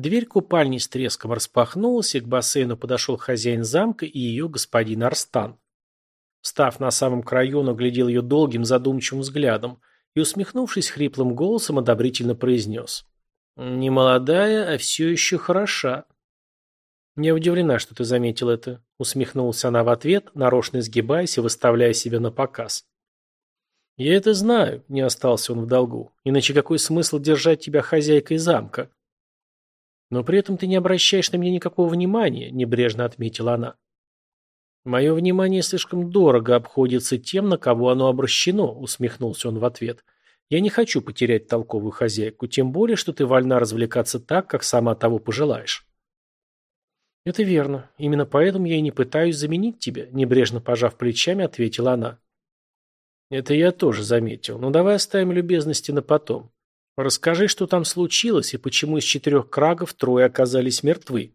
Дверь купальни с треском распахнулась, и к бассейну подошел хозяин замка и ее господин Арстан. Став на самом краю, он оглядел ее долгим задумчивым взглядом и, усмехнувшись хриплым голосом, одобрительно произнес. «Не молодая, а все еще хороша». «Не удивлена, что ты заметил это», — усмехнулась она в ответ, нарочно изгибаясь и выставляя себя на показ. «Я это знаю», — не остался он в долгу. «Иначе какой смысл держать тебя хозяйкой замка?» «Но при этом ты не обращаешь на меня никакого внимания», — небрежно отметила она. «Мое внимание слишком дорого обходится тем, на кого оно обращено», — усмехнулся он в ответ. «Я не хочу потерять толковую хозяйку, тем более, что ты вольна развлекаться так, как сама того пожелаешь». «Это верно. Именно поэтому я и не пытаюсь заменить тебя», — небрежно пожав плечами, ответила она. Это я тоже заметил. Но давай оставим любезности на потом. Расскажи, что там случилось и почему из четырех крагов трое оказались мертвы.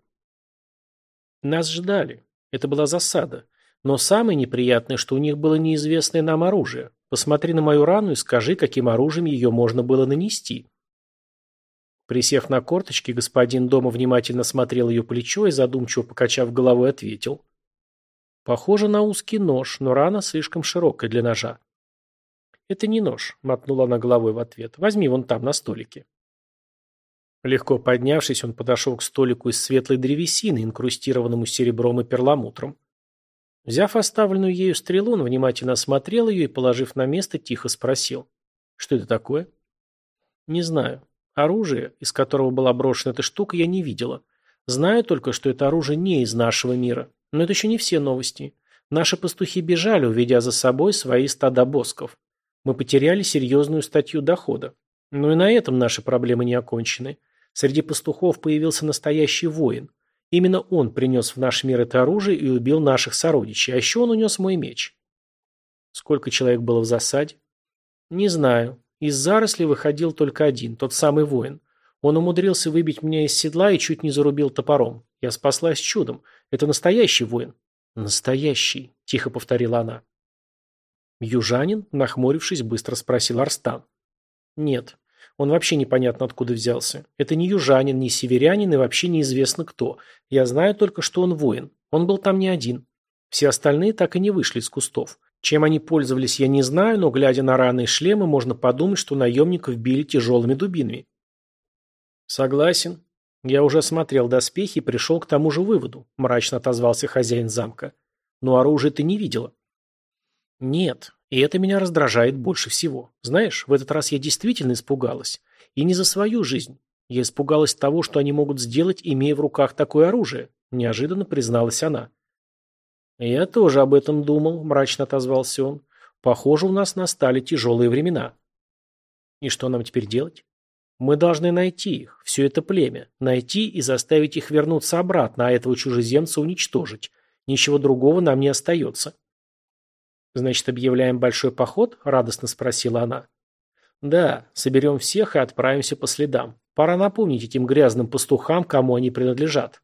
Нас ждали. Это была засада. Но самое неприятное, что у них было неизвестное нам оружие. Посмотри на мою рану и скажи, каким оружием ее можно было нанести. Присев на корточки, господин дома внимательно смотрел ее плечо и, задумчиво покачав головой, ответил. Похоже на узкий нож, но рана слишком широкая для ножа. «Это не нож», — мотнула она головой в ответ. «Возьми вон там, на столике». Легко поднявшись, он подошел к столику из светлой древесины, инкрустированному серебром и перламутром. Взяв оставленную ею стрелу, он внимательно осмотрел ее и, положив на место, тихо спросил. «Что это такое?» «Не знаю. Оружие, из которого была брошена эта штука, я не видела. Знаю только, что это оружие не из нашего мира. Но это еще не все новости. Наши пастухи бежали, уведя за собой свои стада босков. Мы потеряли серьезную статью дохода. Но и на этом наши проблемы не окончены. Среди пастухов появился настоящий воин. Именно он принес в наш мир это оружие и убил наших сородичей, а еще он унес мой меч. Сколько человек было в засаде? Не знаю. Из заросли выходил только один, тот самый воин. Он умудрился выбить меня из седла и чуть не зарубил топором. Я спаслась чудом. Это настоящий воин. Настоящий, тихо повторила она. «Южанин?» – нахмурившись, быстро спросил Арстан. «Нет. Он вообще непонятно откуда взялся. Это не южанин, не северянин и вообще неизвестно кто. Я знаю только, что он воин. Он был там не один. Все остальные так и не вышли из кустов. Чем они пользовались, я не знаю, но, глядя на раны и шлемы, можно подумать, что наемников били тяжелыми дубинами». «Согласен. Я уже осмотрел доспехи и пришел к тому же выводу», – мрачно отозвался хозяин замка. «Но оружие ты не видела». Нет, и это меня раздражает больше всего. Знаешь, в этот раз я действительно испугалась. И не за свою жизнь. Я испугалась того, что они могут сделать, имея в руках такое оружие, неожиданно призналась она. Я тоже об этом думал, мрачно отозвался он. Похоже, у нас настали тяжелые времена. И что нам теперь делать? Мы должны найти их, все это племя, найти и заставить их вернуться обратно, а этого чужеземца уничтожить. Ничего другого нам не остается. «Значит, объявляем большой поход?» – радостно спросила она. «Да, соберем всех и отправимся по следам. Пора напомнить этим грязным пастухам, кому они принадлежат».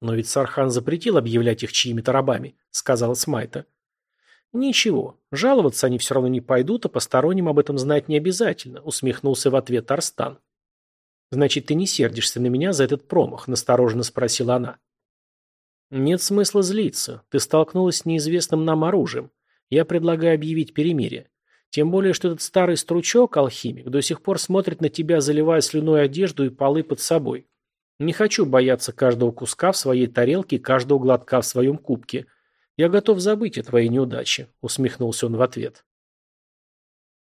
«Но ведь Сархан запретил объявлять их чьими-то рабами», – сказала Смайта. «Ничего, жаловаться они все равно не пойдут, а посторонним об этом знать не обязательно», – усмехнулся в ответ Арстан. «Значит, ты не сердишься на меня за этот промах?» – настороженно спросила она. «Нет смысла злиться. Ты столкнулась с неизвестным нам оружием. Я предлагаю объявить перемирие. Тем более, что этот старый стручок, алхимик, до сих пор смотрит на тебя, заливая слюной одежду и полы под собой. Не хочу бояться каждого куска в своей тарелке каждого глотка в своем кубке. Я готов забыть о твоей неудаче», — усмехнулся он в ответ.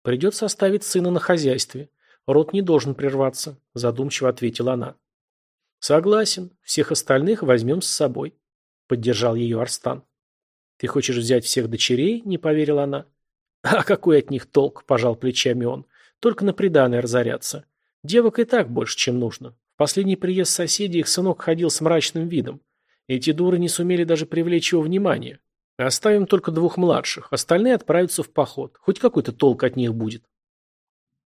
«Придется оставить сына на хозяйстве. Род не должен прерваться», — задумчиво ответила она. «Согласен. Всех остальных возьмем с собой» поддержал ее Арстан. «Ты хочешь взять всех дочерей?» – не поверила она. «А какой от них толк?» – пожал плечами он. «Только на приданое разоряться. Девок и так больше, чем нужно. В последний приезд соседей их сынок ходил с мрачным видом. Эти дуры не сумели даже привлечь его внимание. Оставим только двух младших, остальные отправятся в поход. Хоть какой-то толк от них будет».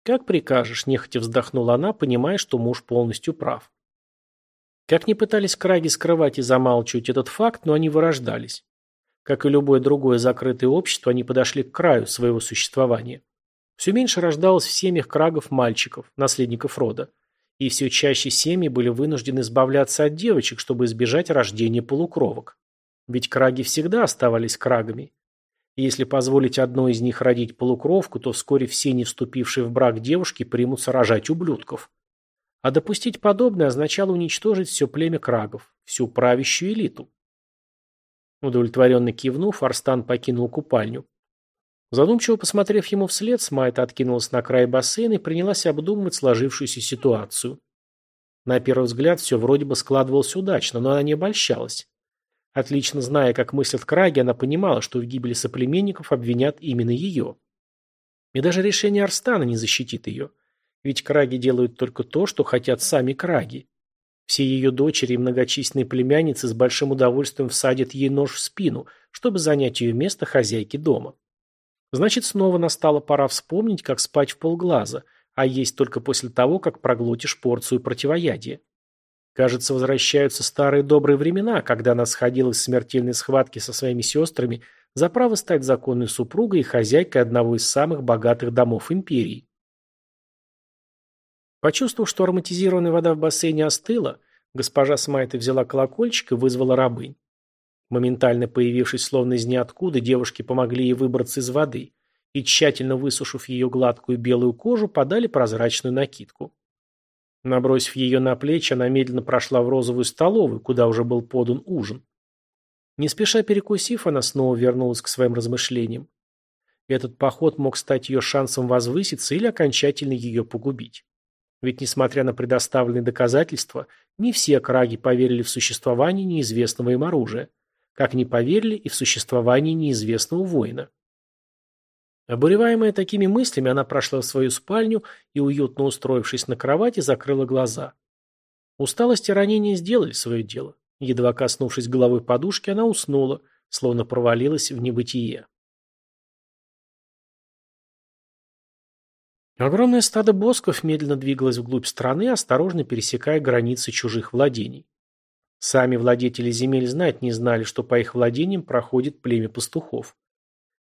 «Как прикажешь», – нехотя вздохнула она, понимая, что муж полностью прав. Как ни пытались краги скрывать и замалчивать этот факт, но они вырождались. Как и любое другое закрытое общество, они подошли к краю своего существования. Все меньше рождалось в семьях крагов мальчиков, наследников рода. и все чаще семьи были вынуждены избавляться от девочек, чтобы избежать рождения полукровок. Ведь краги всегда оставались крагами. И если позволить одной из них родить полукровку, то вскоре все не вступившие в брак девушки примутся рожать ублюдков. А допустить подобное означало уничтожить все племя крагов, всю правящую элиту. Удовлетворенно кивнув, Арстан покинул купальню. Задумчиво посмотрев ему вслед, Смайта откинулась на край бассейна и принялась обдумывать сложившуюся ситуацию. На первый взгляд все вроде бы складывалось удачно, но она не обольщалась. Отлично зная, как мыслят краги, она понимала, что в гибели соплеменников обвинят именно ее. И даже решение Арстана не защитит ее. Ведь краги делают только то, что хотят сами краги. Все ее дочери и многочисленные племянницы с большим удовольствием всадят ей нож в спину, чтобы занять ее место хозяйки дома. Значит, снова настала пора вспомнить, как спать в полглаза, а есть только после того, как проглотишь порцию противоядия. Кажется, возвращаются старые добрые времена, когда она сходилась в смертельной схватке со своими сестрами за право стать законной супругой и хозяйкой одного из самых богатых домов империи. Почувствовав, что ароматизированная вода в бассейне остыла, госпожа Смайта взяла колокольчик и вызвала рабынь. Моментально появившись словно из ниоткуда, девушки помогли ей выбраться из воды и, тщательно высушив ее гладкую белую кожу, подали прозрачную накидку. Набросив ее на плечи, она медленно прошла в розовую столовую, куда уже был подан ужин. Не спеша перекусив, она снова вернулась к своим размышлениям. Этот поход мог стать ее шансом возвыситься или окончательно ее погубить. Ведь, несмотря на предоставленные доказательства, не все краги поверили в существование неизвестного им оружия как не поверили и в существование неизвестного воина. Обуреваемая такими мыслями, она прошла в свою спальню и, уютно устроившись на кровати, закрыла глаза. Усталость и ранения сделали свое дело. Едва коснувшись головой подушки, она уснула, словно провалилась в небытие. Огромное стадо босков медленно двигалось вглубь страны, осторожно пересекая границы чужих владений. Сами владетели земель знать не знали, что по их владениям проходит племя пастухов.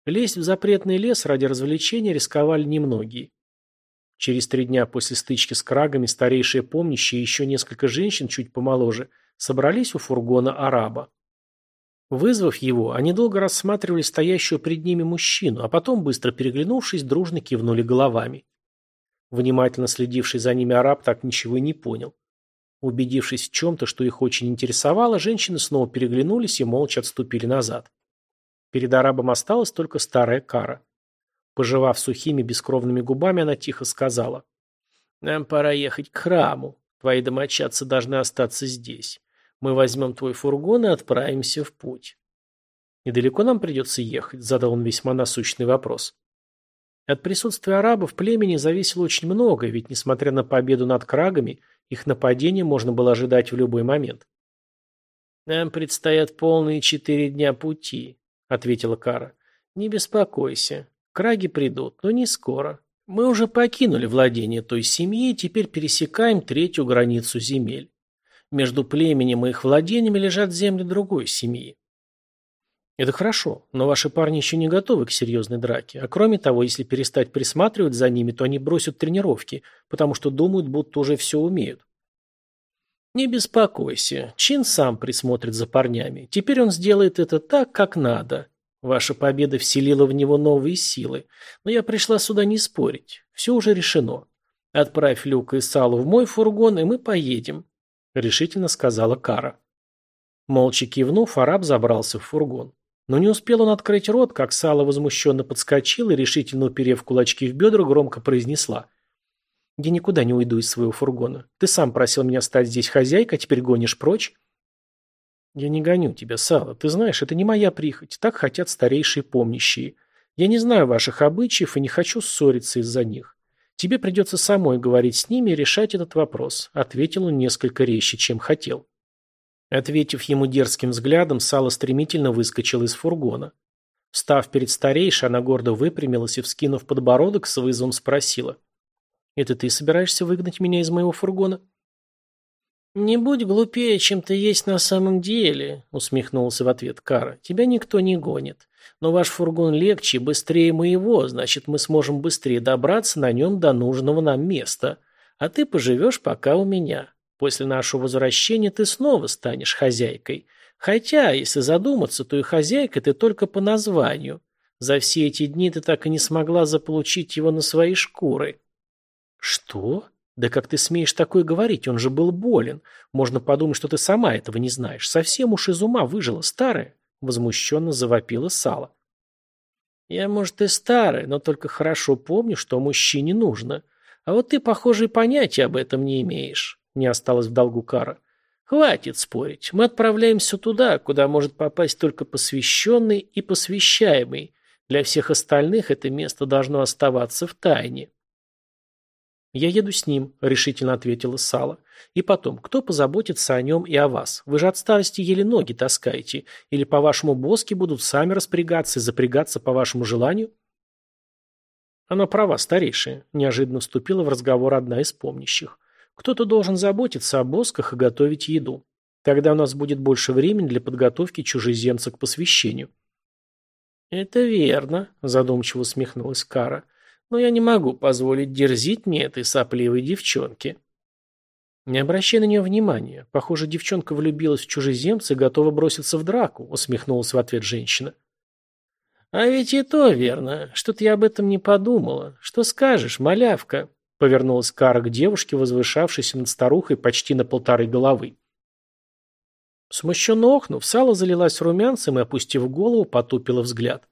Лезть в запретный лес ради развлечения рисковали немногие. Через три дня после стычки с крагами старейшие помнящие и еще несколько женщин чуть помоложе собрались у фургона араба. Вызвав его, они долго рассматривали стоящего перед ними мужчину, а потом, быстро переглянувшись, дружно кивнули головами. Внимательно следивший за ними араб так ничего и не понял. Убедившись в чем-то, что их очень интересовало, женщины снова переглянулись и молча отступили назад. Перед арабом осталась только старая кара. Пожевав сухими бескровными губами, она тихо сказала. «Нам пора ехать к храму. Твои домочадцы должны остаться здесь. Мы возьмем твой фургон и отправимся в путь». «Недалеко нам придется ехать?» – задал он весьма насущный вопрос. От присутствия арабов племени зависело очень многое, ведь, несмотря на победу над крагами – их нападение можно было ожидать в любой момент. «Нам предстоят полные четыре дня пути», — ответила Кара. «Не беспокойся. Краги придут, но не скоро. Мы уже покинули владение той семьи и теперь пересекаем третью границу земель. Между племенем и их владениями лежат земли другой семьи. Это хорошо, но ваши парни еще не готовы к серьезной драке. А кроме того, если перестать присматривать за ними, то они бросят тренировки, потому что думают, будто уже все умеют. Не беспокойся, Чин сам присмотрит за парнями. Теперь он сделает это так, как надо. Ваша победа вселила в него новые силы. Но я пришла сюда не спорить. Все уже решено. Отправь Люка и Салу в мой фургон, и мы поедем, решительно сказала Кара. Молча кивнув, араб забрался в фургон. Но не успел он открыть рот, как Сала возмущенно подскочила и, решительно уперев кулачки в бедра, громко произнесла. «Я никуда не уйду из своего фургона. Ты сам просил меня стать здесь хозяйкой, а теперь гонишь прочь?» «Я не гоню тебя, Сала. Ты знаешь, это не моя прихоть. Так хотят старейшие помнящие. Я не знаю ваших обычаев и не хочу ссориться из-за них. Тебе придется самой говорить с ними и решать этот вопрос», — ответил он несколько резче, чем хотел. Ответив ему дерзким взглядом, Сала стремительно выскочила из фургона. Встав перед старейшей, она гордо выпрямилась и, вскинув подбородок, с вызовом спросила. «Это ты собираешься выгнать меня из моего фургона?» «Не будь глупее, чем ты есть на самом деле», — усмехнулся в ответ Кара. «Тебя никто не гонит. Но ваш фургон легче быстрее моего, значит, мы сможем быстрее добраться на нем до нужного нам места. А ты поживешь пока у меня. После нашего возвращения ты снова станешь хозяйкой. Хотя, если задуматься, то и хозяйка ты только по названию. За все эти дни ты так и не смогла заполучить его на свои шкуры. Что? Да как ты смеешь такое говорить? Он же был болен. Можно подумать, что ты сама этого не знаешь. Совсем уж из ума выжила, старая. Возмущенно завопила Сала. Я, может, и старая, но только хорошо помню, что мужчине нужно. А вот ты, похоже, и понятия об этом не имеешь. Не осталось в долгу Кара. Хватит спорить. Мы отправляемся туда, куда может попасть только посвященный и посвящаемый. Для всех остальных это место должно оставаться в тайне. «Я еду с ним», — решительно ответила Сала. «И потом, кто позаботится о нем и о вас? Вы же от старости еле ноги таскаете. Или, по-вашему, боски будут сами распрягаться и запрягаться по вашему желанию?» Она права, старейшая, неожиданно вступила в разговор одна из помнящих. Кто-то должен заботиться о босках и готовить еду. Тогда у нас будет больше времени для подготовки чужеземца к посвящению. «Это верно», – задумчиво усмехнулась Кара но я не могу позволить дерзить мне этой сопливой девчонке. Не обращай на нее внимания. Похоже, девчонка влюбилась в чужеземца и готова броситься в драку, усмехнулась в ответ женщина. А ведь и то верно. Что-то я об этом не подумала. Что скажешь, малявка? Повернулась Кара к девушке, возвышавшейся над старухой почти на полторы головы. Смущенно охнув, Сала залилась румянцем и, опустив голову, потупила взгляд.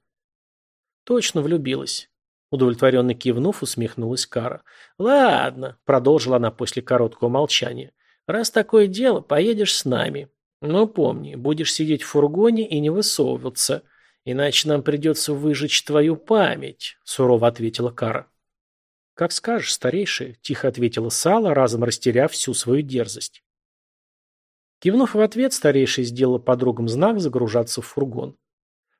Точно влюбилась. Удовлетворенно кивнув, усмехнулась Кара. «Ладно», — продолжила она после короткого молчания. «Раз такое дело, поедешь с нами. Но помни, будешь сидеть в фургоне и не высовываться, иначе нам придется выжечь твою память», — сурово ответила Кара. «Как скажешь, старейшая», — тихо ответила Сала, разом растеряв всю свою дерзость. Кивнув в ответ, старейшая сделала подругам знак загружаться в фургон.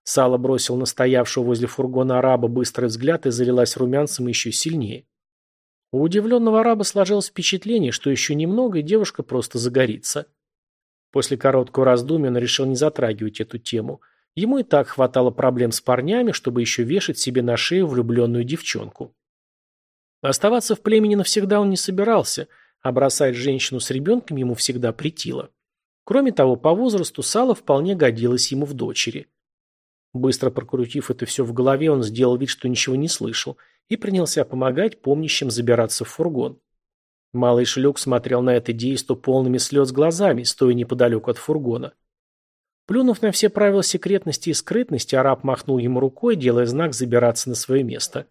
Сала бросил на стоявшего возле фургона араба быстрый взгляд и залилась румянцем еще сильнее. У удивленного араба сложилось впечатление, что еще немного, и девушка просто загорится. После короткого раздумья он решил не затрагивать эту тему. Ему и так хватало проблем с парнями, чтобы еще вешать себе на шею влюбленную девчонку. Оставаться в племени навсегда он не собирался, а бросать женщину с ребенком ему всегда притило. Кроме того, по возрасту Сала вполне годилась ему в дочери. Быстро прокрутив это все в голове, он сделал вид, что ничего не слышал, и принялся помогать помнящим забираться в фургон. Малый шлюк смотрел на это действо полными слез глазами, стоя неподалеку от фургона. Плюнув на все правила секретности и скрытности, араб махнул ему рукой, делая знак забираться на свое место.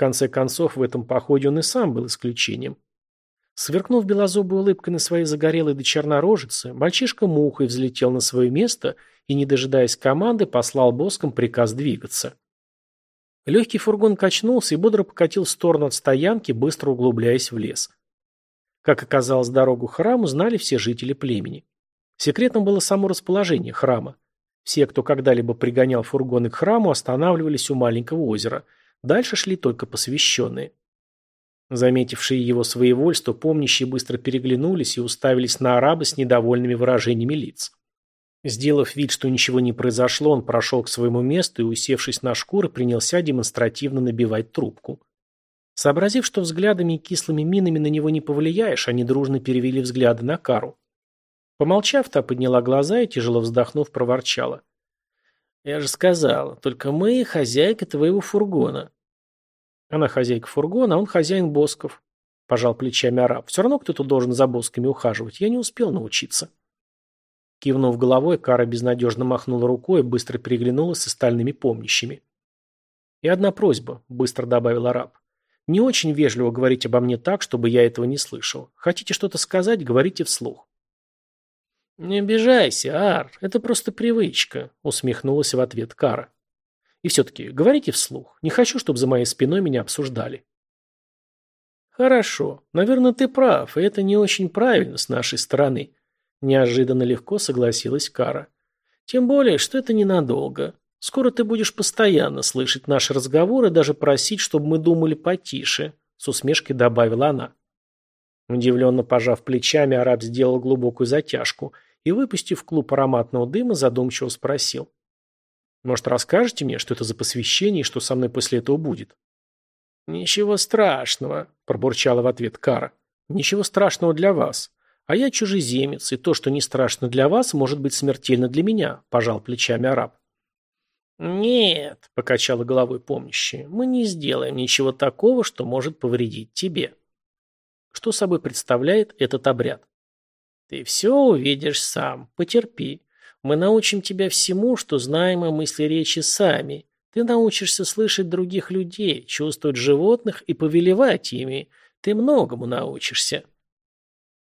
Конце концов, в этом походе он и сам был исключением. Сверкнув белозубой улыбкой на своей загорелой до чернорожицы, мальчишка мухой взлетел на свое место и, не дожидаясь команды, послал боскам приказ двигаться. Легкий фургон качнулся и бодро покатил в сторону от стоянки, быстро углубляясь в лес. Как оказалось, дорогу к храму знали все жители племени. Секретом было само расположение храма. Все, кто когда-либо пригонял фургоны к храму, останавливались у маленького озера. Дальше шли только посвященные. Заметившие его своевольство, помнящие быстро переглянулись и уставились на араба с недовольными выражениями лиц. Сделав вид, что ничего не произошло, он прошел к своему месту и, усевшись на шкуры, принялся демонстративно набивать трубку. Сообразив, что взглядами и кислыми минами на него не повлияешь, они дружно перевели взгляды на Кару. Помолчав, та подняла глаза и, тяжело вздохнув, проворчала. «Я же сказала, только мы хозяйка твоего фургона». Она хозяйка фургона, а он хозяин босков. Пожал плечами араб. Все равно кто-то должен за босками ухаживать. Я не успел научиться. Кивнув головой, Кара безнадежно махнула рукой и быстро переглянулась с остальными помнящими. «И одна просьба», — быстро добавил араб. «Не очень вежливо говорить обо мне так, чтобы я этого не слышал. Хотите что-то сказать, говорите вслух». «Не обижайся, Ар, это просто привычка», — усмехнулась в ответ Кара. «И все-таки говорите вслух. Не хочу, чтобы за моей спиной меня обсуждали». «Хорошо. Наверное, ты прав, и это не очень правильно с нашей стороны», Неожиданно легко согласилась Кара. Тем более, что это ненадолго. Скоро ты будешь постоянно слышать наши разговоры даже просить, чтобы мы думали потише, с усмешкой добавила она. Удивленно пожав плечами, араб сделал глубокую затяжку и, выпустив клуб ароматного дыма, задумчиво спросил. «Может, расскажете мне, что это за посвящение и что со мной после этого будет?» «Ничего страшного», – пробурчала в ответ Кара. Ничего страшного для вас. А я чужеземец, и то, что не страшно для вас, может быть смертельно для меня, пожал плечами араб. «Нет», — покачала головой помнящая, — «мы не сделаем ничего такого, что может повредить тебе». Что собой представляет этот обряд? Ты все увидишь сам, потерпи. Мы научим тебя всему, что знаем о мысли речи сами. Ты научишься слышать других людей, чувствовать животных и повелевать ими. Ты многому научишься.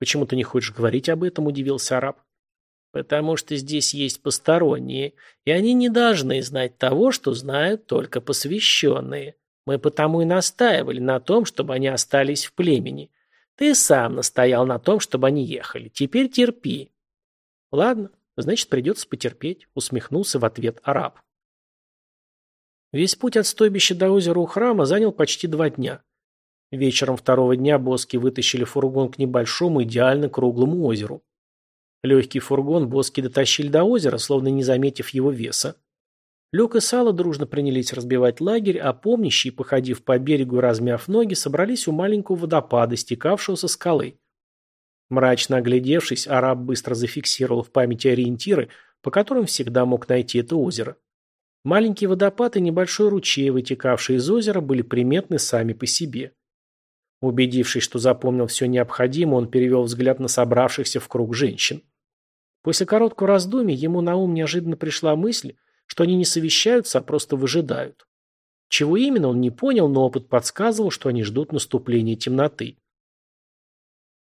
Почему ты не хочешь говорить об этом, удивился араб. Потому что здесь есть посторонние, и они не должны знать того, что знают только посвященные. Мы потому и настаивали на том, чтобы они остались в племени. Ты сам настоял на том, чтобы они ехали. Теперь терпи. Ладно, значит, придется потерпеть, усмехнулся в ответ араб. Весь путь от стойбища до озера у храма занял почти два дня. Вечером второго дня боски вытащили фургон к небольшому идеально круглому озеру. Легкий фургон боски дотащили до озера, словно не заметив его веса. Люк и Сало дружно принялись разбивать лагерь, а помнящие, походив по берегу и размяв ноги, собрались у маленького водопада, стекавшего со скалы. Мрачно оглядевшись, араб быстро зафиксировал в памяти ориентиры, по которым всегда мог найти это озеро. Маленький водопад и небольшой ручей, вытекавший из озера, были приметны сами по себе. Убедившись, что запомнил все необходимое, он перевел взгляд на собравшихся в круг женщин. После короткого раздумья ему на ум неожиданно пришла мысль, что они не совещаются, а просто выжидают. Чего именно, он не понял, но опыт подсказывал, что они ждут наступления темноты.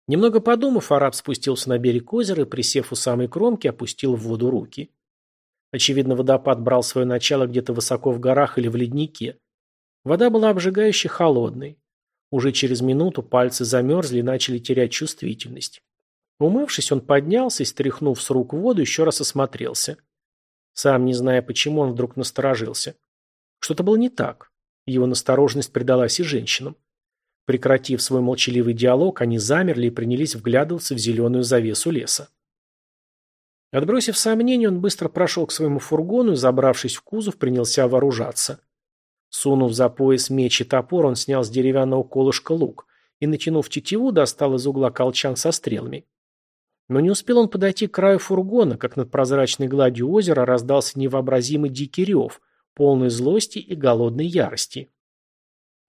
Немного подумав, араб спустился на берег озера и, присев у самой кромки, опустил в воду руки. Очевидно, водопад брал свое начало где-то высоко в горах или в леднике. Вода была обжигающе холодной. Уже через минуту пальцы замерзли и начали терять чувствительность. Умывшись, он поднялся и, стряхнув с рук воду, еще раз осмотрелся. Сам не зная почему, он вдруг насторожился. Что-то было не так. Его настороженность придалась и женщинам. Прекратив свой молчаливый диалог, они замерли и принялись вглядываться в зеленую завесу леса. Отбросив сомнения, он быстро прошел к своему фургону и, забравшись в кузов, принялся вооружаться. Сунув за пояс меч и топор, он снял с деревянного колышка лук и, натянув тетиву, достал из угла колчан со стрелами. Но не успел он подойти к краю фургона, как над прозрачной гладью озера раздался невообразимый дикий рев, полный злости и голодной ярости.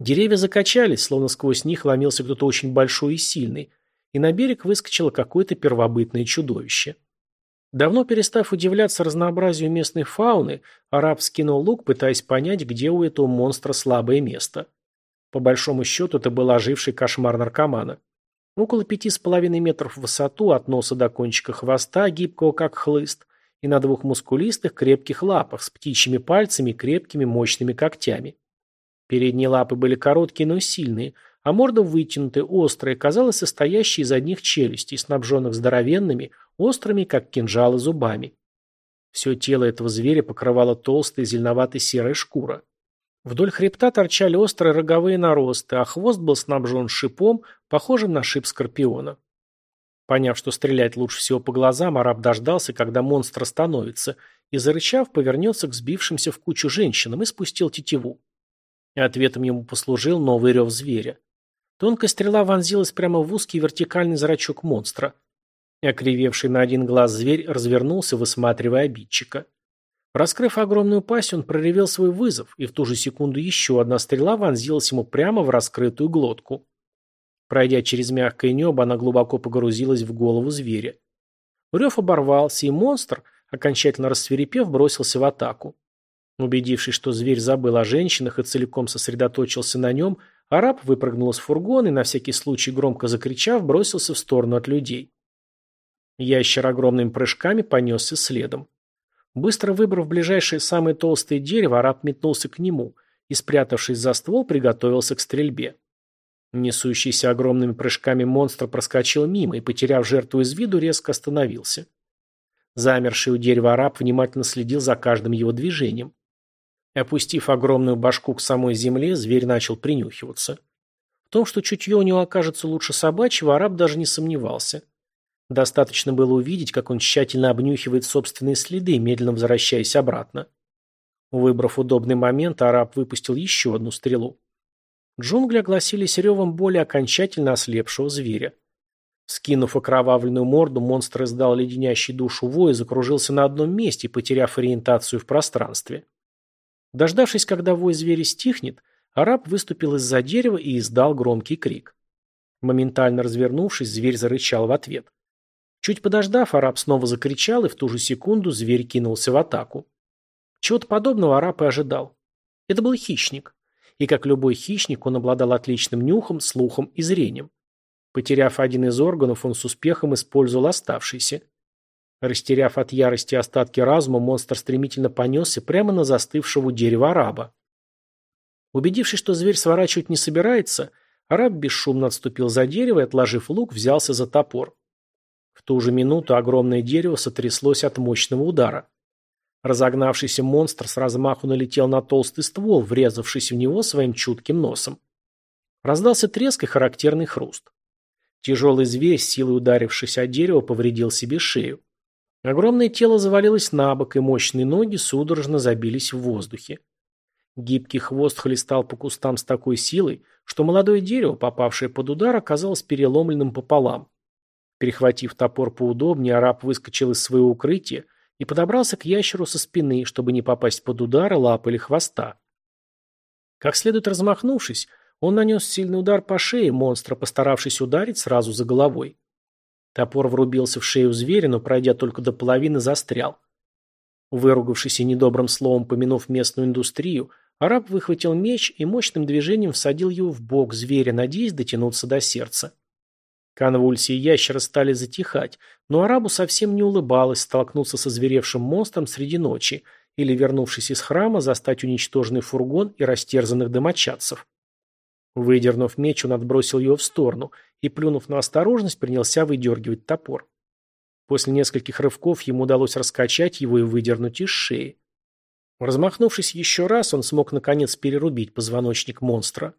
Деревья закачались, словно сквозь них ломился кто-то очень большой и сильный, и на берег выскочило какое-то первобытное чудовище. Давно перестав удивляться разнообразию местной фауны, араб скинул лук, пытаясь понять, где у этого монстра слабое место. По большому счету, это был оживший кошмар наркомана. Около пяти с половиной метров в высоту от носа до кончика хвоста, гибкого как хлыст, и на двух мускулистых крепких лапах с птичьими пальцами и крепкими мощными когтями. Передние лапы были короткие, но сильные, а морда вытянутая, острая, казалось состоящей из одних челюстей, снабженных здоровенными, острыми, как кинжалы, зубами. Все тело этого зверя покрывала толстая зеленовато-серая шкура. Вдоль хребта торчали острые роговые наросты, а хвост был снабжен шипом, похожим на шип скорпиона. Поняв, что стрелять лучше всего по глазам, араб дождался, когда монстр остановится, и, зарычав, повернется к сбившимся в кучу женщинам и спустил тетиву. И ответом ему послужил новый рев зверя. Тонкая стрела вонзилась прямо в узкий вертикальный зрачок монстра. И окривевший на один глаз зверь развернулся, высматривая обидчика. Раскрыв огромную пасть, он проревел свой вызов, и в ту же секунду еще одна стрела вонзилась ему прямо в раскрытую глотку. Пройдя через мягкое небо, она глубоко погрузилась в голову зверя. Рев оборвался, и монстр, окончательно рассверепев, бросился в атаку. Убедившись, что зверь забыл о женщинах и целиком сосредоточился на нем, араб выпрыгнул из фургона и, на всякий случай громко закричав, бросился в сторону от людей. Ящер огромными прыжками понесся следом. Быстро выбрав ближайшее самое толстое дерево, араб метнулся к нему и, спрятавшись за ствол, приготовился к стрельбе. Несущийся огромными прыжками монстр проскочил мимо и, потеряв жертву из виду, резко остановился. Замерший у дерева араб внимательно следил за каждым его движением. Опустив огромную башку к самой земле, зверь начал принюхиваться. В том, что чутье у него окажется лучше собачьего, араб даже не сомневался. Достаточно было увидеть, как он тщательно обнюхивает собственные следы, медленно возвращаясь обратно. Выбрав удобный момент, араб выпустил еще одну стрелу. Джунгли огласились ревом более окончательно ослепшего зверя. Скинув окровавленную морду, монстр издал леденящий душу вой и закружился на одном месте, потеряв ориентацию в пространстве. Дождавшись, когда вой зверя стихнет, араб выступил из-за дерева и издал громкий крик. Моментально развернувшись, зверь зарычал в ответ. Чуть подождав, араб снова закричал, и в ту же секунду зверь кинулся в атаку. Чего-то подобного араб и ожидал. Это был хищник. И как любой хищник, он обладал отличным нюхом, слухом и зрением. Потеряв один из органов, он с успехом использовал оставшийся. Растеряв от ярости остатки разума, монстр стремительно понесся прямо на застывшего дерева араба. Убедившись, что зверь сворачивать не собирается, араб бесшумно отступил за дерево и, отложив лук, взялся за топор. В ту же минуту огромное дерево сотряслось от мощного удара. Разогнавшийся монстр с размаху налетел на толстый ствол, врезавшись в него своим чутким носом. Раздался треск и характерный хруст. Тяжелый зверь, силой ударившись о дерево, повредил себе шею. Огромное тело завалилось на бок, и мощные ноги судорожно забились в воздухе. Гибкий хвост хлестал по кустам с такой силой, что молодое дерево, попавшее под удар, оказалось переломленным пополам. Перехватив топор поудобнее, араб выскочил из своего укрытия и подобрался к ящеру со спины, чтобы не попасть под удары лап или хвоста. Как следует размахнувшись, он нанес сильный удар по шее монстра, постаравшись ударить сразу за головой. Топор врубился в шею зверя, но, пройдя только до половины, застрял. Выругавшись и недобрым словом помянув местную индустрию, араб выхватил меч и мощным движением всадил его в бок зверя, надеясь дотянуться до сердца. Конвульсии ящера стали затихать, но арабу совсем не улыбалось столкнуться со зверевшим монстром среди ночи или, вернувшись из храма, застать уничтоженный фургон и растерзанных домочадцев. Выдернув меч, он отбросил его в сторону и, плюнув на осторожность, принялся выдергивать топор. После нескольких рывков ему удалось раскачать его и выдернуть из шеи. Размахнувшись еще раз, он смог наконец перерубить позвоночник монстра.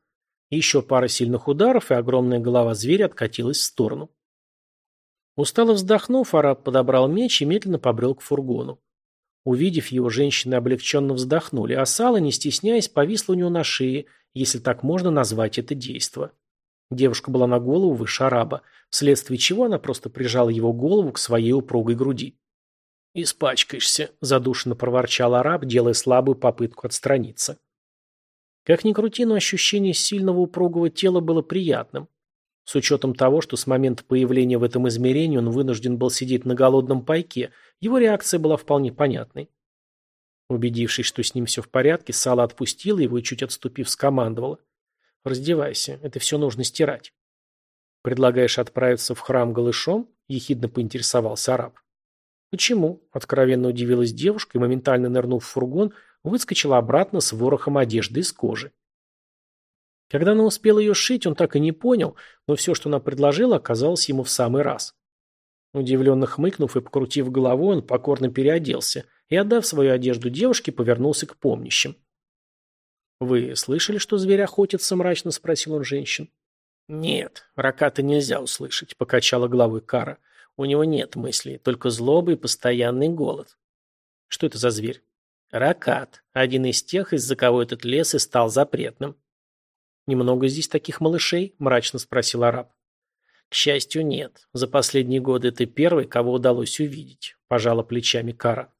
Еще пара сильных ударов, и огромная голова зверя откатилась в сторону. Устало вздохнув, араб подобрал меч и медленно побрел к фургону. Увидев его, женщины облегченно вздохнули, а сало, не стесняясь, повисло у него на шее, если так можно назвать это действо. Девушка была на голову выше араба, вследствие чего она просто прижала его голову к своей упругой груди. «Испачкаешься», – задушенно проворчал араб, делая слабую попытку отстраниться. Как ни крути, но ощущение сильного упругого тела было приятным. С учетом того, что с момента появления в этом измерении он вынужден был сидеть на голодном пайке, его реакция была вполне понятной. Убедившись, что с ним все в порядке, Сала отпустила его и, чуть отступив, скомандовала. «Раздевайся, это все нужно стирать». «Предлагаешь отправиться в храм голышом?» – ехидно поинтересовался араб. «Почему?» – откровенно удивилась девушка и, моментально нырнув в фургон, выскочила обратно с ворохом одежды из кожи. Когда она успела ее шить, он так и не понял, но все, что она предложила, оказалось ему в самый раз. Удивленно хмыкнув и покрутив головой, он покорно переоделся и, отдав свою одежду девушке, повернулся к помнящим. «Вы слышали, что зверь охотится?» – мрачно спросил он женщин. «Нет, раката нельзя услышать», – покачала головой Кара. «У него нет мыслей, только злоба и постоянный голод». «Что это за зверь?» Ракат. Один из тех, из-за кого этот лес и стал запретным. «Немного здесь таких малышей?» – мрачно спросил араб. «К счастью, нет. За последние годы ты первый, кого удалось увидеть», – пожала плечами Кара.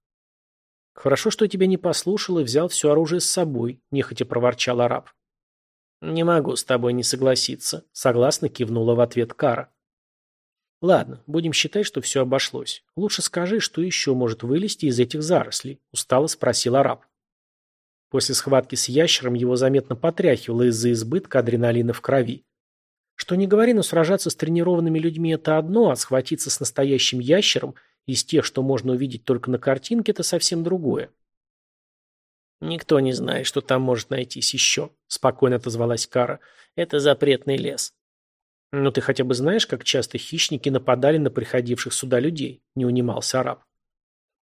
«Хорошо, что тебя не послушал и взял все оружие с собой», – нехотя проворчал араб. «Не могу с тобой не согласиться», – согласно кивнула в ответ Кара. Ладно, будем считать, что все обошлось. Лучше скажи, что еще может вылезти из этих зарослей, устало спросил араб. После схватки с ящером его заметно потряхивало из-за избытка адреналина в крови. Что не говори, но сражаться с тренированными людьми это одно, а схватиться с настоящим ящером из тех, что можно увидеть только на картинке, это совсем другое. «Никто не знает, что там может найтись еще», – спокойно отозвалась Кара. «Это запретный лес. «Ну ты хотя бы знаешь, как часто хищники нападали на приходивших сюда людей?» – не унимался араб.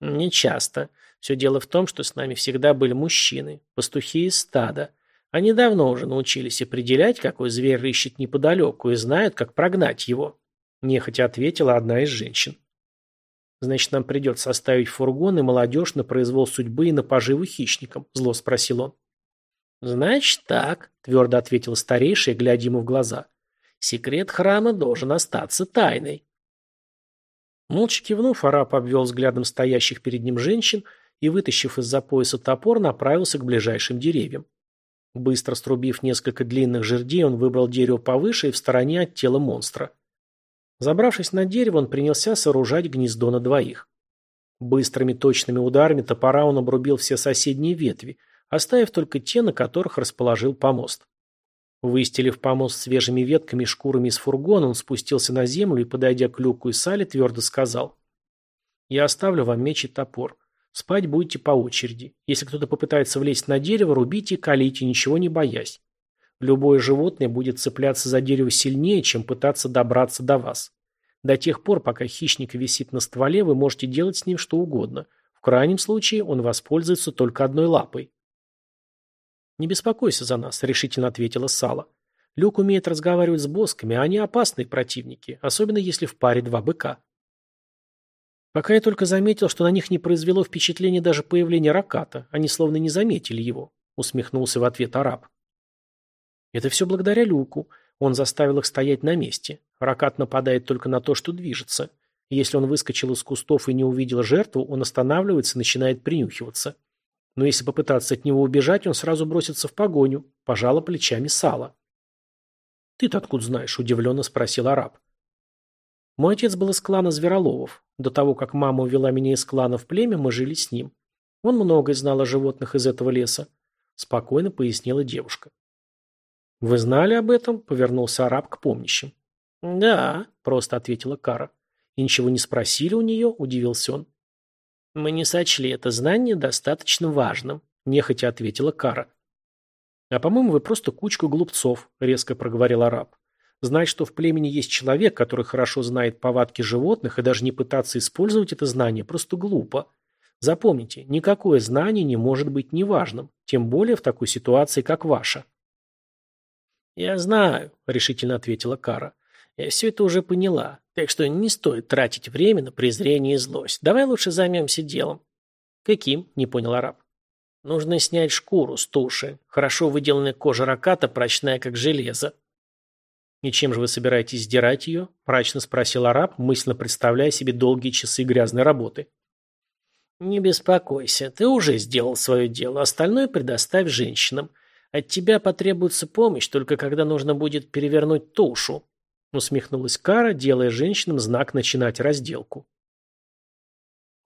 «Не часто. Все дело в том, что с нами всегда были мужчины, пастухи из стада. Они давно уже научились определять, какой зверь рыщет неподалеку, и знают, как прогнать его», – нехотя ответила одна из женщин. «Значит, нам придется оставить фургон и молодежь на произвол судьбы и на поживу хищникам», – зло спросил он. «Значит так», — твердо ответила старейшая, глядя ему в глаза. «Секрет храма должен остаться тайной». Молча кивнув, араб обвел взглядом стоящих перед ним женщин и, вытащив из-за пояса топор, направился к ближайшим деревьям. Быстро струбив несколько длинных жердей, он выбрал дерево повыше и в стороне от тела монстра. Забравшись на дерево, он принялся сооружать гнездо на двоих. Быстрыми точными ударами топора он обрубил все соседние ветви, оставив только те, на которых расположил помост. Выстелив помост свежими ветками и шкурами из фургона, он спустился на землю и, подойдя к люку и сале, твердо сказал. «Я оставлю вам меч и топор. Спать будете по очереди. Если кто-то попытается влезть на дерево, рубите и колите, ничего не боясь. Любое животное будет цепляться за дерево сильнее, чем пытаться добраться до вас. До тех пор, пока хищник висит на стволе, вы можете делать с ним что угодно. В крайнем случае он воспользуется только одной лапой. «Не беспокойся за нас», — решительно ответила Сала. «Люк умеет разговаривать с босками, а они опасные противники, особенно если в паре два быка». Пока я только заметил, что на них не произвело впечатления даже появление раката, они словно не заметили его, усмехнулся в ответ араб. Это все благодаря Люку. Он заставил их стоять на месте. Ракат нападает только на то, что движется. Если он выскочил из кустов и не увидел жертву, он останавливается и начинает принюхиваться. Но если попытаться от него убежать, он сразу бросится в погоню, пожала плечами сала. «Ты-то откуда знаешь?» – удивленно спросил араб. Мой отец был из клана Звероловов. До того, как мама увела меня из клана в племя, мы жили с ним. Он многое знал о животных из этого леса. Спокойно пояснила девушка. «Вы знали об этом?» – повернулся араб к помнящим. «Да», – просто ответила Кара. «И ничего не спросили у нее?» – удивился он. «Мы не сочли это знание достаточно важным», – нехотя ответила Кара. «А по-моему, вы просто кучка глупцов», – резко проговорил араб. «Знать, что в племени есть человек, который хорошо знает повадки животных, и даже не пытаться использовать это знание, просто глупо. Запомните, никакое знание не может быть неважным, тем более в такой ситуации, как ваша». «Я знаю», – решительно ответила Кара. «Я все это уже поняла, так что не стоит тратить время на презрение и злость. Давай лучше займемся делом». «Каким?» – не понял араб. «Нужно снять шкуру с туши. Хорошо выделанная кожа раката прочная, как железо». «И чем же вы собираетесь сдирать ее?» – мрачно спросил араб, мысленно представляя себе долгие часы грязной работы. «Не беспокойся, ты уже сделал свое дело, остальное предоставь женщинам. От тебя потребуется помощь, только когда нужно будет перевернуть тушу», усмехнулась Кара, делая женщинам знак начинать разделку.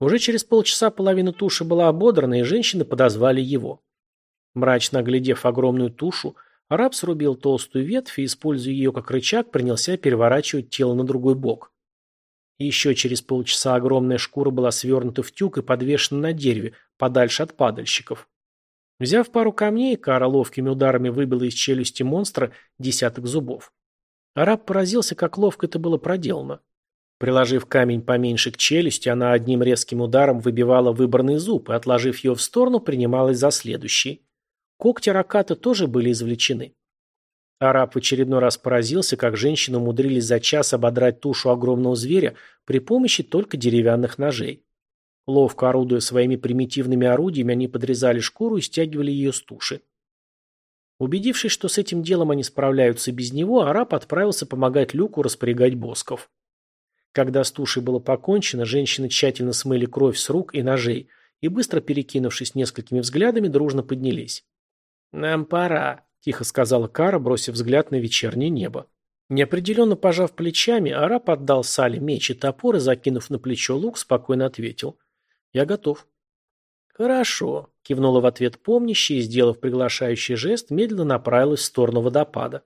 Уже через полчаса половина туши была ободрана, и женщины подозвали его. Мрачно оглядев огромную тушу, араб срубил толстую ветвь и, используя ее как рычаг, принялся переворачивать тело на другой бок. Еще через полчаса огромная шкура была свернута в тюк и подвешена на дереве, подальше от падальщиков. Взяв пару камней, Кара ловкими ударами выбила из челюсти монстра десяток зубов. Араб поразился, как ловко это было проделано. Приложив камень поменьше к челюсти, она одним резким ударом выбивала выбранный зуб и, отложив ее в сторону, принималась за следующий. Когти раката тоже были извлечены. Араб в очередной раз поразился, как женщины умудрились за час ободрать тушу огромного зверя при помощи только деревянных ножей. Ловко орудуя своими примитивными орудиями, они подрезали шкуру и стягивали ее с туши. Убедившись, что с этим делом они справляются без него, араб отправился помогать Люку распрягать босков. Когда с тушей было покончено, женщины тщательно смыли кровь с рук и ножей и, быстро перекинувшись несколькими взглядами, дружно поднялись. «Нам пора», – тихо сказала Кара, бросив взгляд на вечернее небо. Неопределенно пожав плечами, араб отдал Сале меч и топор и, закинув на плечо лук, спокойно ответил – «Я готов». «Хорошо», – кивнула в ответ помнящая и, сделав приглашающий жест, медленно направилась в сторону водопада.